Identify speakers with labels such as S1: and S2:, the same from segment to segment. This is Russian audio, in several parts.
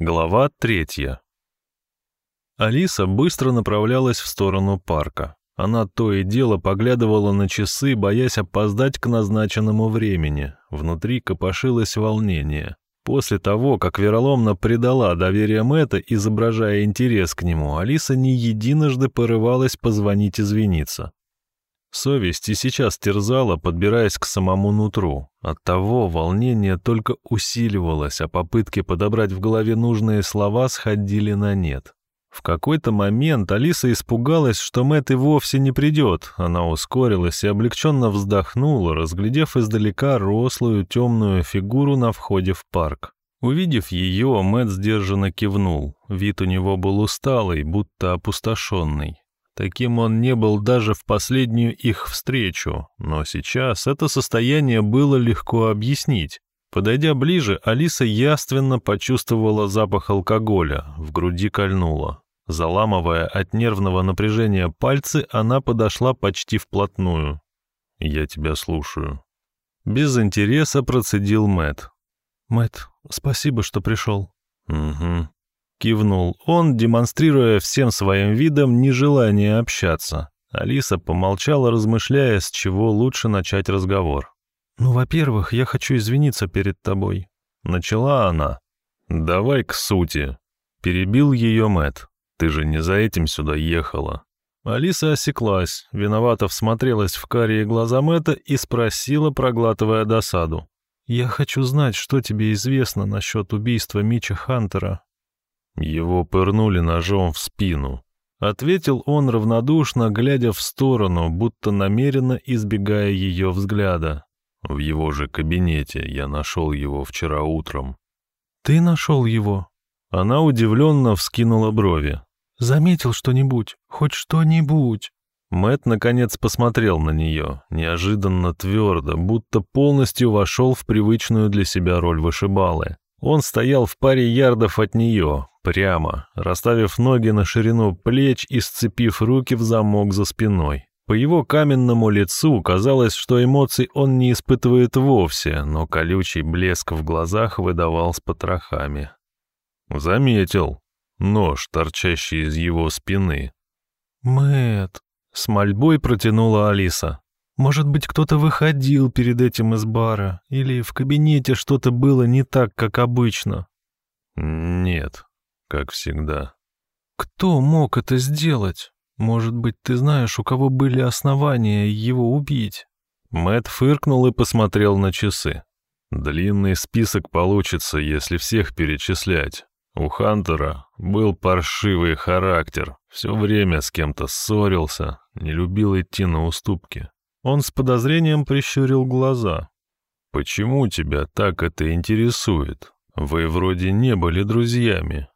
S1: Глава третья. Алиса быстро направлялась в сторону парка. Она то и дело поглядывала на часы, боясь опоздать к назначенному времени. Внутри копошилось волнение. После того, как вероломно предала доверие Мэтта, изображая интерес к нему, Алиса не единожды порывалась позвонить извиниться. Совесть и сейчас терзала, подбираясь к самому нутру. Оттого волнение только усиливалось, а попытки подобрать в голове нужные слова сходили на нет. В какой-то момент Алиса испугалась, что Мэтт и вовсе не придет. Она ускорилась и облегченно вздохнула, разглядев издалека рослую темную фигуру на входе в парк. Увидев ее, Мэтт сдержанно кивнул. Вид у него был усталый, будто опустошенный. Таким он не был даже в последнюю их встречу, но сейчас это состояние было легко объяснить. Подойдя ближе, Алиса яственно почувствовала запах алкоголя, в груди кольнула. Заламывая от нервного напряжения пальцы, она подошла почти вплотную. «Я тебя слушаю». Без интереса процедил Мэт. Мэт, спасибо, что пришел». «Угу. Кивнул он, демонстрируя всем своим видом нежелание общаться. Алиса помолчала, размышляя, с чего лучше начать разговор. «Ну, во-первых, я хочу извиниться перед тобой». Начала она. «Давай к сути». Перебил ее Мэт. «Ты же не за этим сюда ехала». Алиса осеклась, виновато всмотрелась в карие глаза Мэтта и спросила, проглатывая досаду. «Я хочу знать, что тебе известно насчет убийства Мича Хантера». Его пырнули ножом в спину. Ответил он равнодушно, глядя в сторону, будто намеренно избегая ее взгляда. В его же кабинете я нашел его вчера утром. «Ты нашел его?» Она удивленно вскинула брови. «Заметил что-нибудь? Хоть что-нибудь?» Мэт наконец посмотрел на нее, неожиданно твердо, будто полностью вошел в привычную для себя роль вышибалы. Он стоял в паре ярдов от нее, прямо, расставив ноги на ширину плеч и сцепив руки в замок за спиной. По его каменному лицу казалось, что эмоций он не испытывает вовсе, но колючий блеск в глазах выдавал с потрохами. Заметил. Нож, торчащий из его спины. Мэт, с мольбой протянула Алиса. Может быть, кто-то выходил перед этим из бара, или в кабинете что-то было не так, как обычно. Нет, как всегда. Кто мог это сделать? Может быть, ты знаешь, у кого были основания его убить? Мэт фыркнул и посмотрел на часы. Длинный список получится, если всех перечислять. У Хантера был паршивый характер, все время с кем-то ссорился, не любил идти на уступки. Он с подозрением прищурил глаза. «Почему тебя так это интересует? Вы вроде не были друзьями».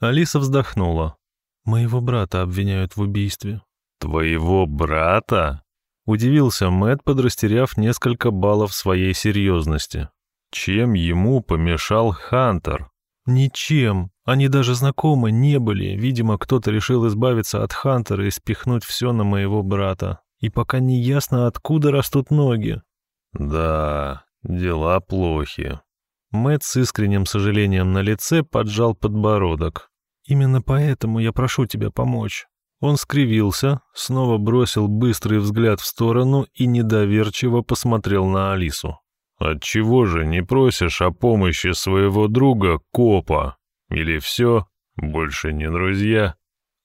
S1: Алиса вздохнула. «Моего брата обвиняют в убийстве». «Твоего брата?» Удивился Мэтт, подрастеряв несколько баллов своей серьезности. Чем ему помешал Хантер? Ничем. Они даже знакомы не были. Видимо, кто-то решил избавиться от Хантера и спихнуть все на моего брата и пока не ясно, откуда растут ноги. Да, дела плохи. Мэт с искренним сожалением на лице поджал подбородок. Именно поэтому я прошу тебя помочь. Он скривился, снова бросил быстрый взгляд в сторону и недоверчиво посмотрел на Алису. «Отчего же не просишь о помощи своего друга, копа? Или все, больше не друзья?»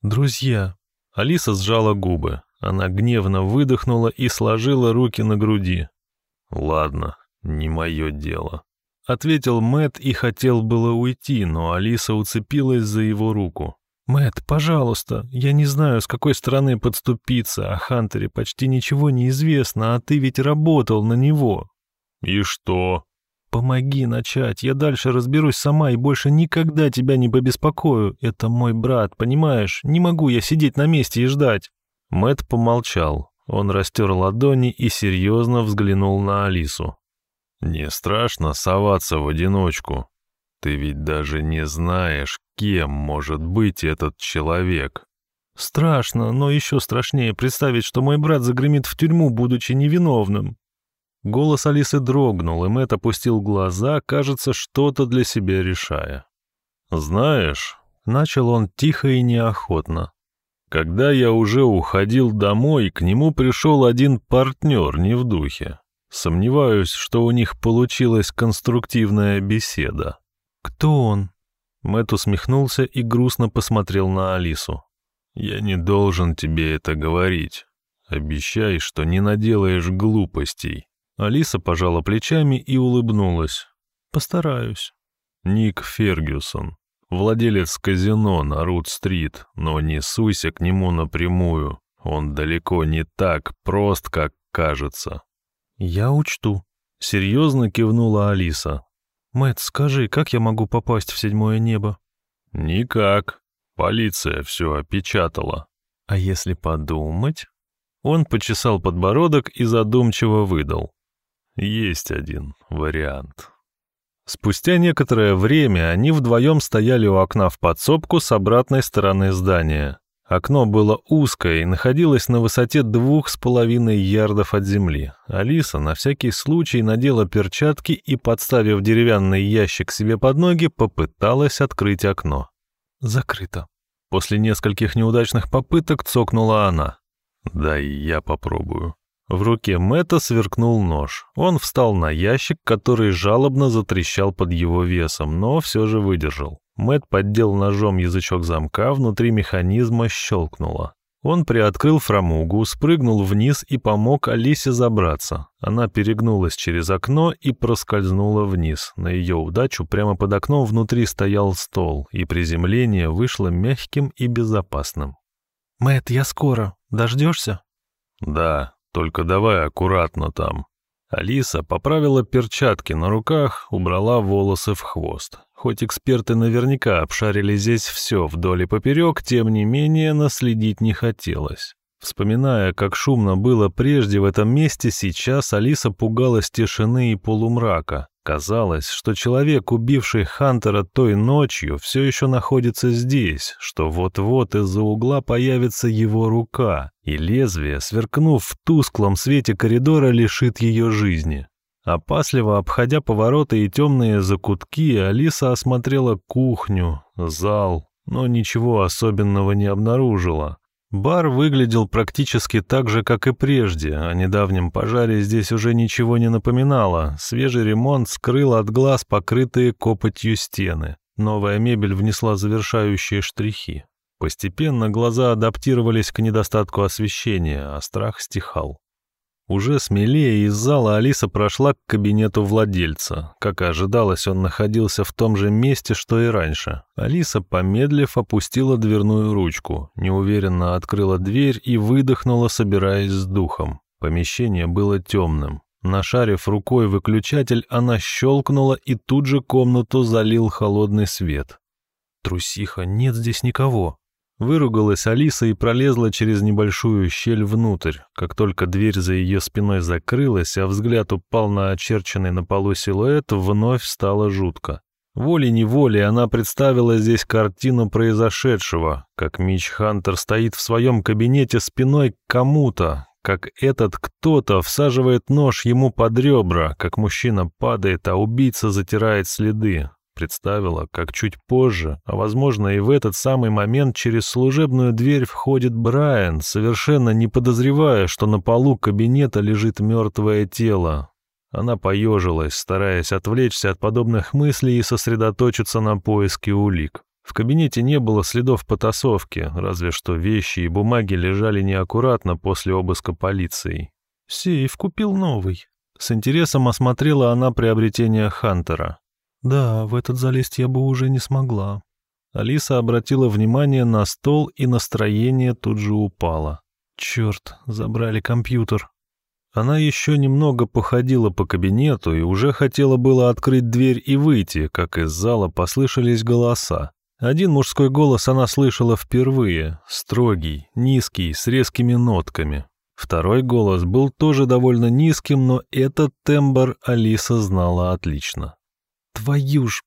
S1: «Друзья». Алиса сжала губы. Она гневно выдохнула и сложила руки на груди. «Ладно, не мое дело», — ответил Мэт и хотел было уйти, но Алиса уцепилась за его руку. Мэт, пожалуйста, я не знаю, с какой стороны подступиться, о Хантере почти ничего не известно, а ты ведь работал на него». «И что?» «Помоги начать, я дальше разберусь сама и больше никогда тебя не побеспокою. Это мой брат, понимаешь? Не могу я сидеть на месте и ждать». Мэт помолчал. Он растер ладони и серьезно взглянул на Алису. «Не страшно соваться в одиночку? Ты ведь даже не знаешь, кем может быть этот человек». «Страшно, но еще страшнее представить, что мой брат загремит в тюрьму, будучи невиновным». Голос Алисы дрогнул, и Мэтт опустил глаза, кажется, что-то для себя решая. «Знаешь», — начал он тихо и неохотно, «когда я уже уходил домой, к нему пришел один партнер не в духе. Сомневаюсь, что у них получилась конструктивная беседа».
S2: «Кто он?»
S1: Мэтт усмехнулся и грустно посмотрел на Алису. «Я не должен тебе это говорить. Обещай, что не наделаешь глупостей». Алиса пожала плечами и улыбнулась.
S2: «Постараюсь».
S1: Ник Фергюсон, владелец казино на Рут-стрит, но не суйся к нему напрямую. Он далеко не так прост, как кажется.
S2: «Я учту», — серьезно кивнула Алиса. Мэт, скажи, как я могу попасть в седьмое небо?»
S1: «Никак. Полиция все опечатала».
S2: «А если подумать?»
S1: Он почесал подбородок и задумчиво выдал. «Есть один вариант». Спустя некоторое время они вдвоем стояли у окна в подсобку с обратной стороны здания. Окно было узкое и находилось на высоте двух с половиной ярдов от земли. Алиса на всякий случай надела перчатки и, подставив деревянный ящик себе под ноги, попыталась открыть окно.
S2: Закрыто.
S1: После нескольких неудачных попыток цокнула она. «Да и я попробую». В руке Мэтта сверкнул нож. Он встал на ящик, который жалобно затрещал под его весом, но все же выдержал. Мэт поддел ножом язычок замка, внутри механизма щелкнуло. Он приоткрыл фрамугу, спрыгнул вниз и помог Алисе забраться. Она перегнулась через окно и проскользнула вниз. На ее удачу прямо под окном внутри стоял стол, и приземление вышло мягким и безопасным.
S2: Мэт, я скоро. Дождешься?»
S1: «Да, только давай аккуратно там». Алиса поправила перчатки на руках, убрала волосы в хвост. Хоть эксперты наверняка обшарили здесь все вдоль и поперек, тем не менее наследить не хотелось. Вспоминая, как шумно было прежде в этом месте, сейчас Алиса пугалась тишины и полумрака. Казалось, что человек, убивший Хантера той ночью, все еще находится здесь, что вот-вот из-за угла появится его рука, и лезвие, сверкнув в тусклом свете коридора, лишит ее жизни. Опасливо обходя повороты и темные закутки, Алиса осмотрела кухню, зал, но ничего особенного не обнаружила. Бар выглядел практически так же, как и прежде. О недавнем пожаре здесь уже ничего не напоминало. Свежий ремонт скрыл от глаз покрытые копотью стены. Новая мебель внесла завершающие штрихи. Постепенно глаза адаптировались к недостатку освещения, а страх стихал. Уже смелее из зала Алиса прошла к кабинету владельца. Как и ожидалось, он находился в том же месте, что и раньше. Алиса, помедлив, опустила дверную ручку, неуверенно открыла дверь и выдохнула, собираясь с духом. Помещение было темным. Нашарив рукой выключатель, она щелкнула, и тут же комнату залил холодный свет. «Трусиха, нет здесь никого», Выругалась Алиса и пролезла через небольшую щель внутрь. Как только дверь за ее спиной закрылась, а взгляд упал на очерченный на полу силуэт, вновь стало жутко. Волей-неволей она представила здесь картину произошедшего, как Мич Хантер стоит в своем кабинете спиной к кому-то, как этот кто-то всаживает нож ему под ребра, как мужчина падает, а убийца затирает следы представила, как чуть позже, а возможно и в этот самый момент через служебную дверь входит Брайан, совершенно не подозревая, что на полу кабинета лежит мертвое тело. Она поежилась, стараясь отвлечься от подобных мыслей и сосредоточиться на поиске улик. В кабинете не было следов потасовки, разве что вещи и бумаги лежали неаккуратно после обыска полицией.
S2: «Сейф купил новый».
S1: С интересом осмотрела она приобретение Хантера.
S2: Да, в этот залезть я бы уже не смогла.
S1: Алиса обратила внимание на стол, и настроение тут же упало.
S2: Черт, забрали компьютер.
S1: Она еще немного походила по кабинету и уже хотела было открыть дверь и выйти, как из зала послышались голоса. Один мужской голос она слышала впервые, строгий, низкий, с резкими нотками. Второй голос был тоже довольно низким, но этот тембр Алиса знала отлично.
S2: Твою ж...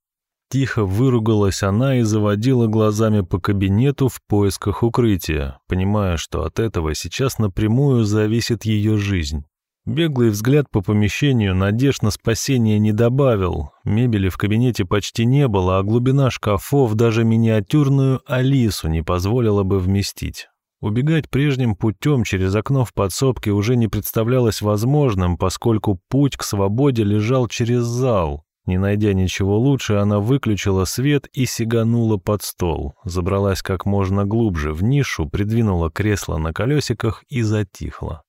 S1: Тихо выругалась она и заводила глазами по кабинету в поисках укрытия, понимая, что от этого сейчас напрямую зависит ее жизнь. Беглый взгляд по помещению надежд на спасение не добавил. Мебели в кабинете почти не было, а глубина шкафов даже миниатюрную Алису не позволила бы вместить. Убегать прежним путем через окно в подсобке уже не представлялось возможным, поскольку путь к свободе лежал через зал. Не найдя ничего лучше, она выключила свет и сиганула под стол, забралась как можно глубже в нишу, придвинула кресло на колесиках и затихла.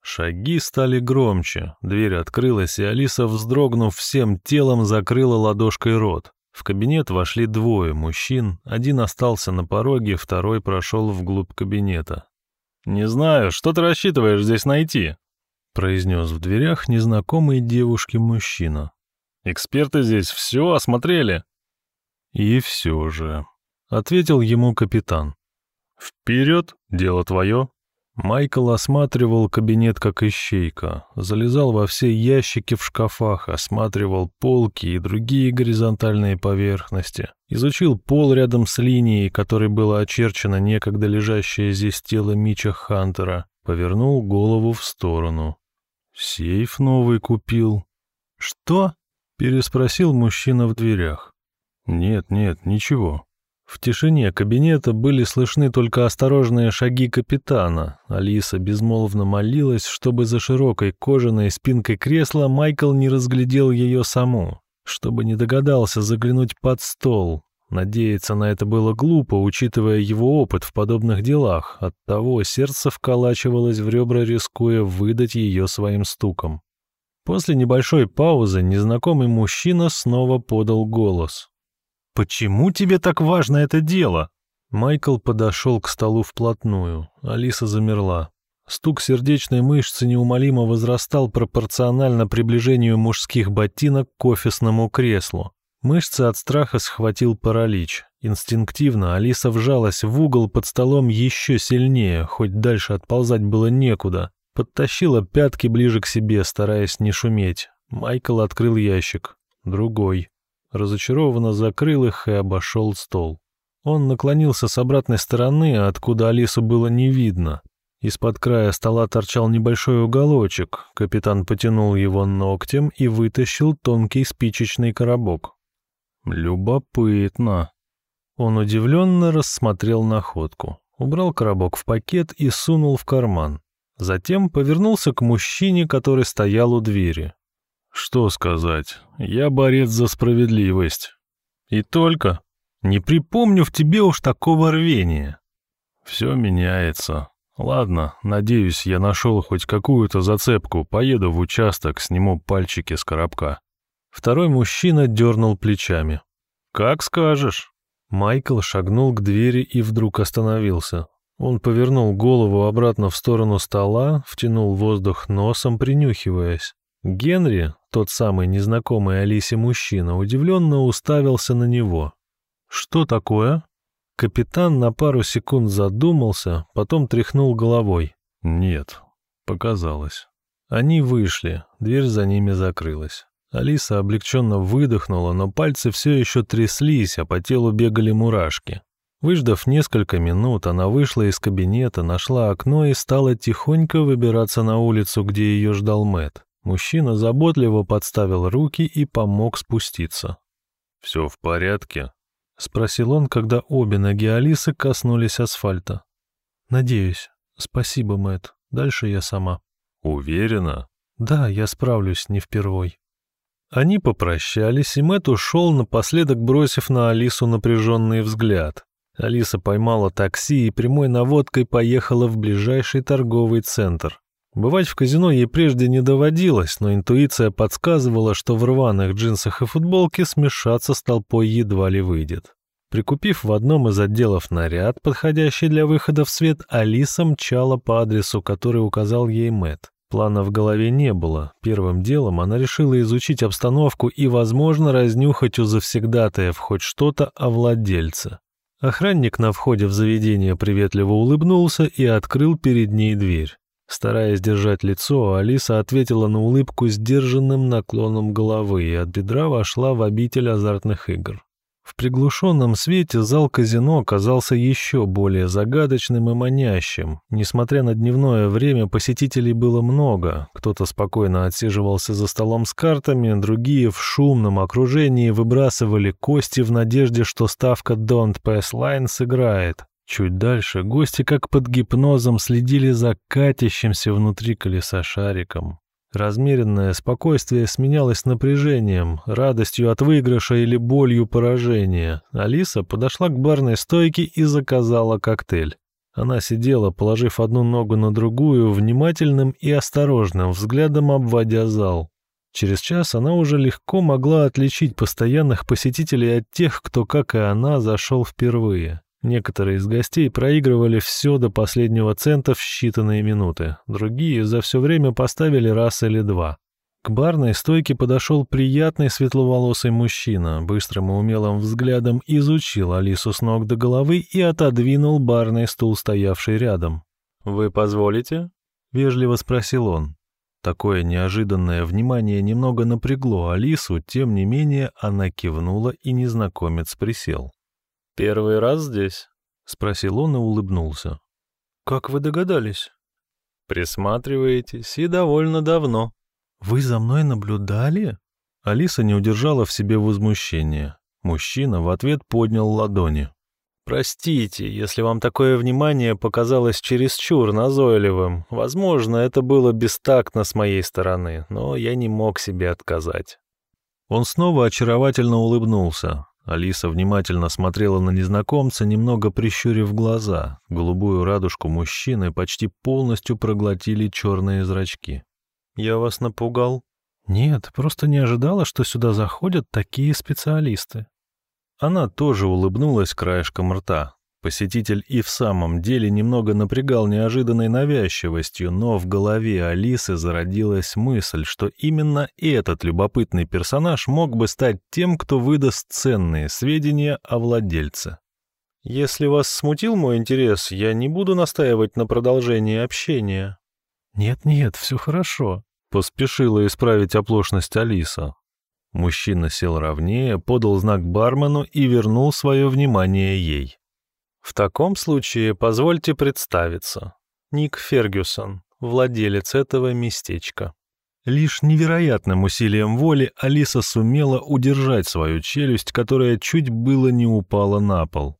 S1: Шаги стали громче, дверь открылась, и Алиса, вздрогнув всем телом, закрыла ладошкой рот. В кабинет вошли двое мужчин, один остался на пороге, второй прошел вглубь кабинета. «Не знаю, что ты рассчитываешь здесь найти?» произнес в дверях незнакомый девушке мужчина. «Эксперты здесь все осмотрели». «И все же», — ответил ему капитан. «Вперед, дело твое». Майкл осматривал кабинет как ищейка, залезал во все ящики в шкафах, осматривал полки и другие горизонтальные поверхности, изучил пол рядом с линией, которой было очерчено некогда лежащее здесь тело Мича Хантера, повернул голову в сторону. «Сейф новый купил». «Что?» — переспросил мужчина в дверях. «Нет, нет, ничего. В тишине кабинета были слышны только осторожные шаги капитана. Алиса безмолвно молилась, чтобы за широкой кожаной спинкой кресла Майкл не разглядел ее саму, чтобы не догадался заглянуть под стол. Надеяться на это было глупо, учитывая его опыт в подобных делах. Оттого сердце вколачивалось в ребра, рискуя выдать ее своим стуком. После небольшой паузы незнакомый мужчина снова подал голос. «Почему тебе так важно это дело?» Майкл подошел к столу вплотную. Алиса замерла. Стук сердечной мышцы неумолимо возрастал пропорционально приближению мужских ботинок к офисному креслу. Мышцы от страха схватил паралич. Инстинктивно Алиса вжалась в угол под столом еще сильнее, хоть дальше отползать было некуда. Подтащила пятки ближе к себе, стараясь не шуметь. Майкл открыл ящик. Другой разочарованно закрыл их и обошел стол. Он наклонился с обратной стороны, откуда Алису было не видно. Из-под края стола торчал небольшой уголочек. Капитан потянул его ногтем и вытащил тонкий спичечный коробок. «Любопытно». Он удивленно рассмотрел находку, убрал коробок в пакет и сунул в карман. Затем повернулся к мужчине, который стоял у двери. Что сказать? Я борец за справедливость. И только. Не припомню в тебе уж такого рвения. Все меняется. Ладно, надеюсь, я нашел хоть какую-то зацепку. Поеду в участок, сниму пальчики с коробка. Второй мужчина дернул плечами. «Как скажешь». Майкл шагнул к двери и вдруг остановился. Он повернул голову обратно в сторону стола, втянул воздух носом, принюхиваясь. Генри, тот самый незнакомый Алисе мужчина, удивленно уставился на него. «Что такое?» Капитан на пару секунд задумался, потом тряхнул головой. «Нет, показалось». Они вышли, дверь за ними закрылась. Алиса облегченно выдохнула, но пальцы все еще тряслись, а по телу бегали мурашки. Выждав несколько минут, она вышла из кабинета, нашла окно и стала тихонько выбираться на улицу, где ее ждал Мэт. Мужчина заботливо подставил руки и помог спуститься. «Все в порядке?» — спросил он, когда обе ноги Алисы коснулись асфальта. «Надеюсь. Спасибо, Мэт. Дальше я сама». «Уверена?» «Да, я справлюсь не впервой». Они попрощались, и Мэт ушел, напоследок бросив на Алису напряженный взгляд. Алиса поймала такси и прямой наводкой поехала в ближайший торговый центр. Бывать в казино ей прежде не доводилось, но интуиция подсказывала, что в рваных джинсах и футболке смешаться с толпой едва ли выйдет. Прикупив в одном из отделов наряд, подходящий для выхода в свет, Алиса мчала по адресу, который указал ей Мэт. Плана в голове не было. Первым делом она решила изучить обстановку и, возможно, разнюхать у завсегдатаев хоть что-то о владельце. Охранник на входе в заведение приветливо улыбнулся и открыл перед ней дверь. Стараясь держать лицо, Алиса ответила на улыбку сдержанным наклоном головы и от бедра вошла в обитель азартных игр. В приглушенном свете зал казино казался еще более загадочным и манящим. Несмотря на дневное время, посетителей было много. Кто-то спокойно отсиживался за столом с картами, другие в шумном окружении выбрасывали кости в надежде, что ставка Don't Pass Line сыграет. Чуть дальше гости как под гипнозом следили за катящимся внутри колеса шариком. Размеренное спокойствие сменялось напряжением, радостью от выигрыша или болью поражения. Алиса подошла к барной стойке и заказала коктейль. Она сидела, положив одну ногу на другую, внимательным и осторожным взглядом обводя зал. Через час она уже легко могла отличить постоянных посетителей от тех, кто, как и она, зашел впервые. Некоторые из гостей проигрывали все до последнего цента в считанные минуты, другие за все время поставили раз или два. К барной стойке подошел приятный светловолосый мужчина, быстрым и умелым взглядом изучил Алису с ног до головы и отодвинул барный стул, стоявший рядом. «Вы позволите?» — вежливо спросил он. Такое неожиданное внимание немного напрягло Алису, тем не менее она кивнула, и незнакомец присел. «Первый раз здесь?» — спросил он и улыбнулся.
S2: «Как вы догадались?»
S1: «Присматриваетесь, и довольно давно».
S2: «Вы за мной наблюдали?»
S1: Алиса не удержала в себе возмущения. Мужчина в ответ поднял ладони. «Простите, если вам такое внимание показалось чересчур назойливым. Возможно, это было бестактно с моей стороны, но я не мог себе отказать». Он снова очаровательно улыбнулся, Алиса внимательно смотрела на незнакомца, немного прищурив глаза. Голубую радужку мужчины почти полностью проглотили черные зрачки.
S2: «Я вас напугал?»
S1: «Нет, просто не ожидала, что сюда заходят такие специалисты». Она тоже улыбнулась краешком рта. Посетитель и в самом деле немного напрягал неожиданной навязчивостью, но в голове Алисы зародилась мысль, что именно этот любопытный персонаж мог бы стать тем, кто выдаст ценные сведения о владельце. «Если вас смутил мой интерес, я не буду настаивать на продолжении общения».
S2: «Нет-нет, все хорошо», —
S1: поспешила исправить оплошность Алиса. Мужчина сел ровнее, подал знак бармену и вернул свое внимание ей. В таком случае позвольте представиться. Ник Фергюсон, владелец этого местечка. Лишь невероятным усилием воли Алиса сумела удержать свою челюсть, которая чуть было не упала на пол.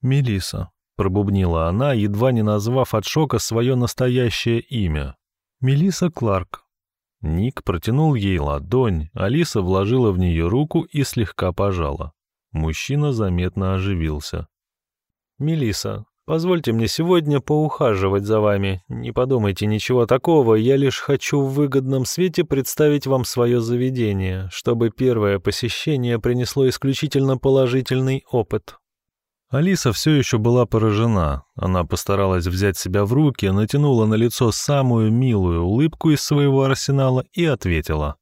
S1: Мелиса, пробубнила она, едва не назвав от шока свое настоящее имя. Мелиса Кларк. Ник протянул ей ладонь, Алиса вложила в нее руку и слегка пожала. Мужчина заметно оживился. Мелиса, позвольте мне сегодня поухаживать за вами. Не подумайте ничего такого, я лишь хочу в выгодном свете представить вам свое заведение, чтобы первое посещение принесло исключительно положительный опыт». Алиса все еще была поражена. Она постаралась взять себя в руки, натянула на лицо самую милую улыбку из своего арсенала и ответила.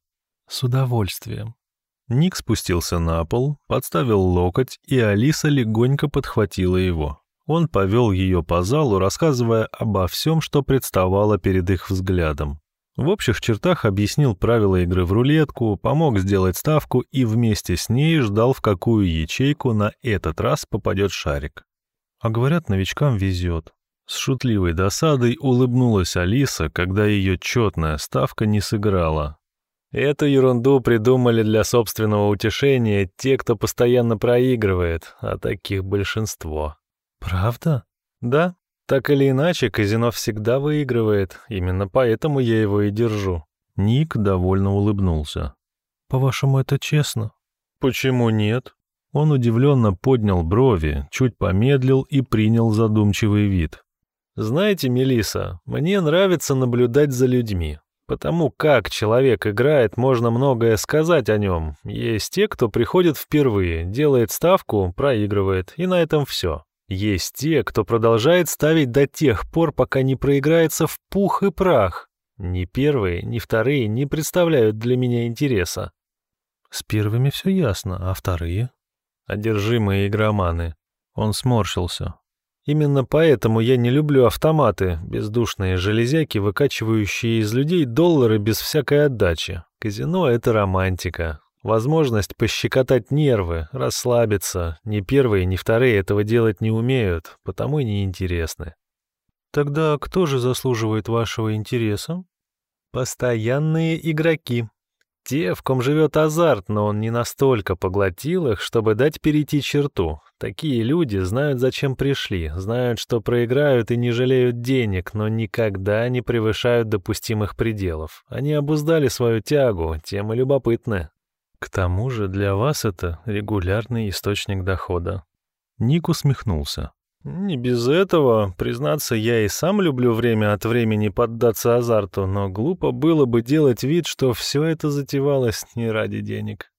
S1: «С удовольствием». Ник спустился на пол, подставил локоть, и Алиса легонько подхватила его. Он повел ее по залу, рассказывая обо всем, что представало перед их взглядом. В общих чертах объяснил правила игры в рулетку, помог сделать ставку и вместе с ней ждал, в какую ячейку на этот раз попадет шарик. А говорят, новичкам везет. С шутливой досадой улыбнулась Алиса, когда ее четная ставка не сыграла, Эту ерунду придумали для собственного утешения те, кто постоянно проигрывает, а таких большинство.
S2: Правда?
S1: Да. Так или иначе, казино всегда выигрывает, именно поэтому я его и держу. Ник довольно улыбнулся.
S2: По-вашему, это честно?
S1: Почему нет? Он удивленно поднял брови, чуть помедлил и принял задумчивый вид. Знаете, Мелиса, мне нравится наблюдать за людьми. Потому как человек играет, можно многое сказать о нем. Есть те, кто приходит впервые, делает ставку, проигрывает, и на этом все. Есть те, кто продолжает ставить до тех пор, пока не проиграется в пух и прах. Ни первые, ни вторые не представляют для меня интереса.
S2: С первыми все ясно, а вторые?
S1: Одержимые игроманы. Он сморщился. Именно поэтому я не люблю автоматы, бездушные железяки, выкачивающие из людей доллары без всякой отдачи. Казино — это романтика. Возможность пощекотать нервы, расслабиться. Ни первые, ни вторые этого делать не умеют, потому и неинтересны.
S2: Тогда кто же заслуживает вашего интереса?
S1: Постоянные игроки. Те, в ком живет азарт, но он не настолько поглотил их, чтобы дать перейти черту. Такие люди знают, зачем пришли, знают, что проиграют и не жалеют денег, но никогда не превышают допустимых пределов. Они обуздали свою тягу, тем и любопытны.
S2: К тому же для вас это регулярный источник дохода.
S1: Ник усмехнулся. Не без этого, признаться, я и сам люблю время от времени поддаться азарту, но глупо было бы делать вид, что все это затевалось не ради денег.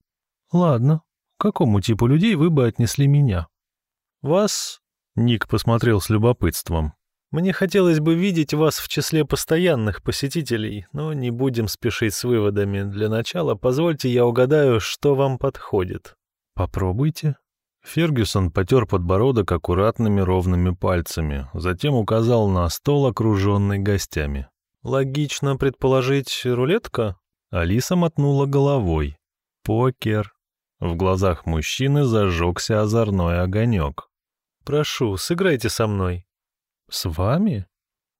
S2: Ладно, к какому типу людей вы бы отнесли меня?
S1: Вас? Ник посмотрел с любопытством. Мне хотелось бы видеть вас в числе постоянных посетителей, но не будем спешить с выводами. Для начала позвольте я угадаю, что вам подходит.
S2: Попробуйте.
S1: Фергюсон потер подбородок аккуратными ровными пальцами, затем указал на стол, окруженный гостями. «Логично предположить, рулетка?» Алиса мотнула головой. «Покер». В глазах мужчины зажегся озорной огонек. «Прошу, сыграйте со мной».
S2: «С вами?»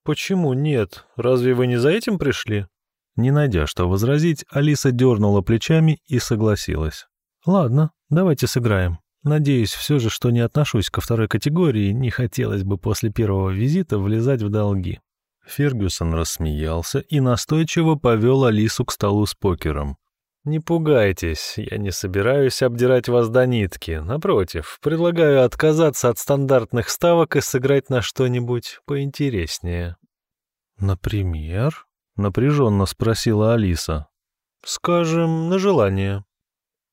S1: «Почему нет? Разве вы не за этим пришли?»
S2: Не найдя что возразить, Алиса дернула плечами и согласилась. «Ладно, давайте сыграем». Надеюсь все же, что не отношусь ко второй категории, не хотелось бы после первого визита влезать в долги».
S1: Фергюсон рассмеялся и настойчиво повел Алису к столу с покером. «Не пугайтесь, я не собираюсь обдирать вас до нитки. Напротив, предлагаю отказаться от стандартных ставок и сыграть на что-нибудь поинтереснее».
S2: «Например?» — напряженно спросила Алиса.
S1: «Скажем, на желание».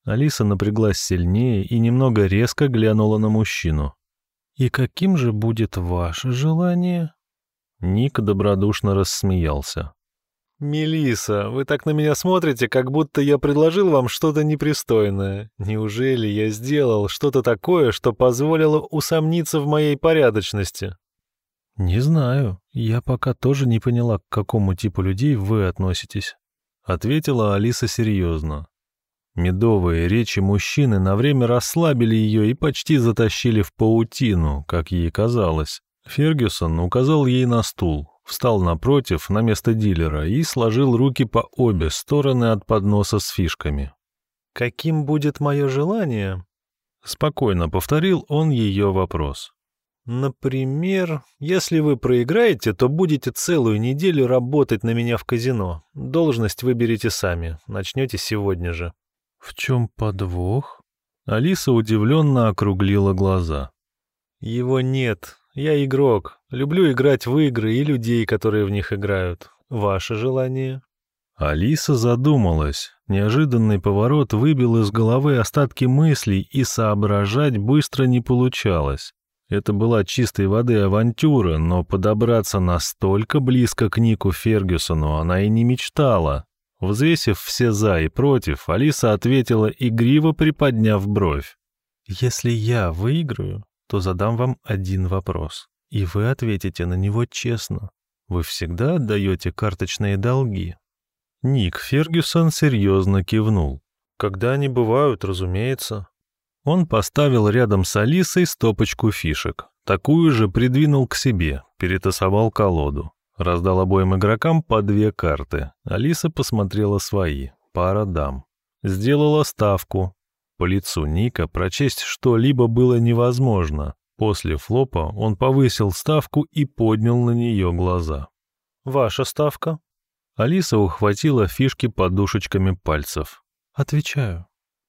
S2: Алиса напряглась сильнее и немного резко глянула на мужчину. «И каким же будет ваше желание?»
S1: Ник добродушно рассмеялся. Мелиса, вы так на меня смотрите, как будто я предложил вам что-то непристойное. Неужели я сделал что-то такое, что позволило усомниться в моей порядочности?»
S2: «Не знаю. Я пока тоже не поняла, к какому типу людей вы относитесь», — ответила Алиса серьезно.
S1: Медовые речи мужчины на время расслабили ее и почти затащили в паутину, как ей казалось. Фергюсон указал ей на стул, встал напротив, на место дилера, и сложил руки по обе стороны от подноса с фишками. «Каким будет мое желание?» Спокойно повторил он ее вопрос. «Например, если вы проиграете, то будете целую неделю работать на меня в казино. Должность выберете сами, начнете сегодня же».
S2: «В чем подвох?»
S1: Алиса удивленно округлила глаза. «Его нет. Я игрок. Люблю играть в игры и людей, которые в них играют. Ваше желание?» Алиса задумалась. Неожиданный поворот выбил из головы остатки мыслей, и соображать быстро не получалось. Это была чистой воды авантюра, но подобраться настолько близко к Нику Фергюсону она и не мечтала. Взвесив все «за» и «против», Алиса ответила, игриво приподняв бровь.
S2: «Если я выиграю, то задам вам один вопрос, и вы ответите на него честно. Вы всегда отдаете карточные долги?»
S1: Ник Фергюсон серьезно кивнул. «Когда они бывают, разумеется». Он поставил рядом с Алисой стопочку фишек. Такую же придвинул к себе, перетасовал колоду. Раздал обоим игрокам по две карты. Алиса посмотрела свои. Пара дам. Сделала ставку. По лицу Ника прочесть что-либо было невозможно. После флопа он повысил ставку и поднял на нее глаза. «Ваша ставка?» Алиса ухватила фишки подушечками пальцев.
S2: «Отвечаю».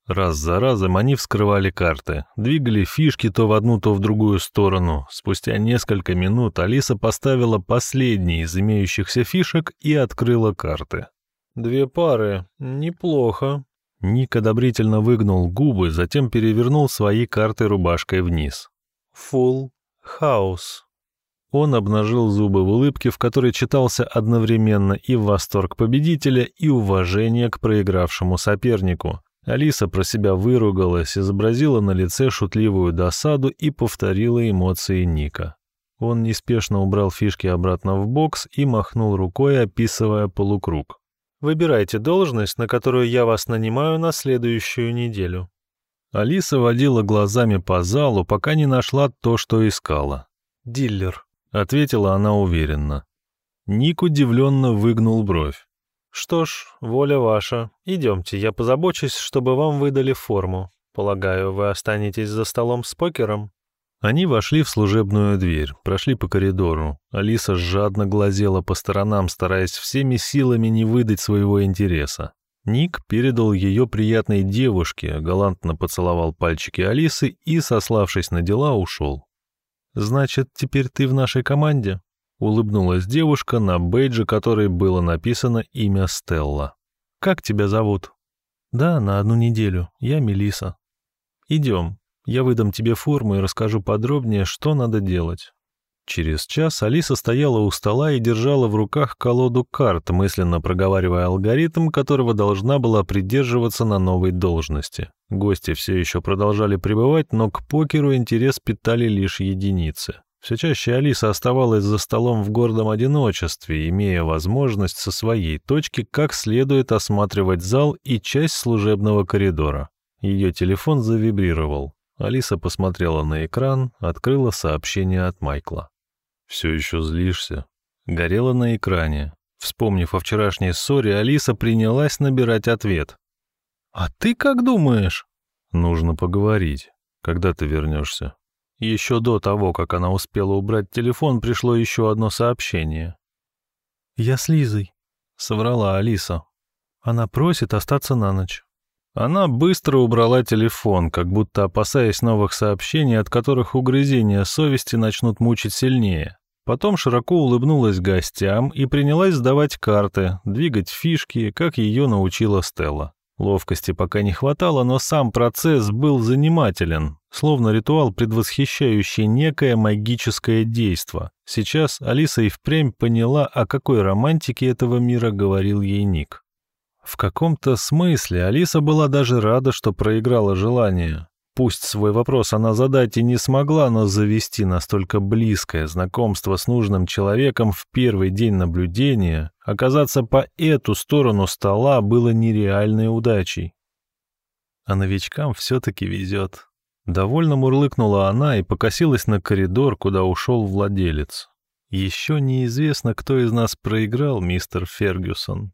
S1: Раз за разом они вскрывали карты, двигали фишки то в одну, то в другую сторону. Спустя несколько минут Алиса поставила последний из имеющихся фишек и открыла карты. «Две пары. Неплохо». Ник одобрительно выгнул губы, затем перевернул свои карты рубашкой вниз. «Фулл хаус». Он обнажил зубы в улыбке, в которой читался одновременно и восторг победителя, и уважение к проигравшему сопернику. Алиса про себя выругалась, изобразила на лице шутливую досаду и повторила эмоции Ника. Он неспешно убрал фишки обратно в бокс и махнул рукой, описывая полукруг.
S2: Выбирайте должность, на которую я вас нанимаю на следующую неделю».
S1: Алиса водила глазами по залу, пока не нашла то, что искала.
S2: «Диллер», —
S1: ответила она уверенно. Ник удивленно выгнул бровь.
S2: «Что ж, воля ваша. Идемте, я позабочусь, чтобы вам выдали форму. Полагаю, вы останетесь за столом с покером?»
S1: Они вошли в служебную дверь, прошли по коридору. Алиса жадно глазела по сторонам, стараясь всеми силами не выдать своего интереса. Ник передал ее приятной девушке, галантно поцеловал пальчики Алисы и, сославшись на дела, ушел. «Значит, теперь ты в нашей команде?» — улыбнулась девушка, на бейдже которой было написано имя Стелла. «Как тебя зовут?» «Да, на одну неделю. Я Мелиса. Идем, я выдам тебе форму и расскажу подробнее, что надо делать». Через час Алиса стояла у стола и держала в руках колоду карт, мысленно проговаривая алгоритм, которого должна была придерживаться на новой должности. Гости все еще продолжали пребывать, но к покеру интерес питали лишь единицы. Все чаще Алиса оставалась за столом в гордом одиночестве, имея возможность со своей точки как следует осматривать зал и часть служебного коридора. Ее телефон завибрировал. Алиса посмотрела на экран, открыла сообщение от Майкла. «Все еще злишься?» Горело на экране. Вспомнив о вчерашней ссоре, Алиса принялась набирать ответ. «А ты как думаешь?» «Нужно поговорить. Когда ты вернешься?» Еще до того, как она успела убрать телефон, пришло еще одно сообщение. «Я с Лизой», — соврала Алиса. «Она просит остаться на ночь». Она быстро убрала телефон, как будто опасаясь новых сообщений, от которых угрызения совести начнут мучить сильнее. Потом широко улыбнулась гостям и принялась сдавать карты, двигать фишки, как ее научила Стелла. Ловкости пока не хватало, но сам процесс был занимателен, словно ритуал, предвосхищающий некое магическое действо. Сейчас Алиса и впрямь поняла, о какой романтике этого мира говорил ей Ник. В каком-то смысле Алиса была даже рада, что проиграла желание. Пусть свой вопрос она задать и не смогла, но завести настолько близкое знакомство с нужным человеком в первый день наблюдения, оказаться по эту сторону стола было нереальной удачей. А новичкам все-таки везет. Довольно мурлыкнула она и покосилась на коридор, куда ушел владелец. Еще неизвестно, кто из нас проиграл, мистер Фергюсон.